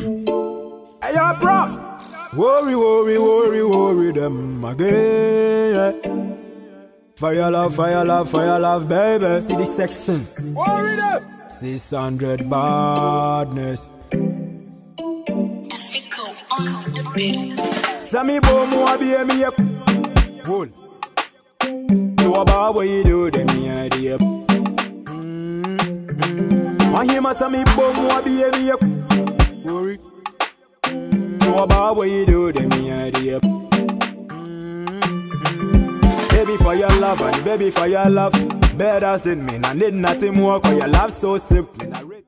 Hey, yo, bros. Worry, worry, worry, worry them again. Fire love, fire love, fire love, baby. See the section. Worry them. 600 badness. Fico on the beat. Sammy Bomo, I be a me up. Hold. So about what you do, then me idea. Mm-hmm. I hear my Sammy Bomo, I be a me up. Worry. So about what you do, then me idea. Mm-hmm. Baby for your love and baby for your love. Better than me, I need nothing more, cause your love so simple.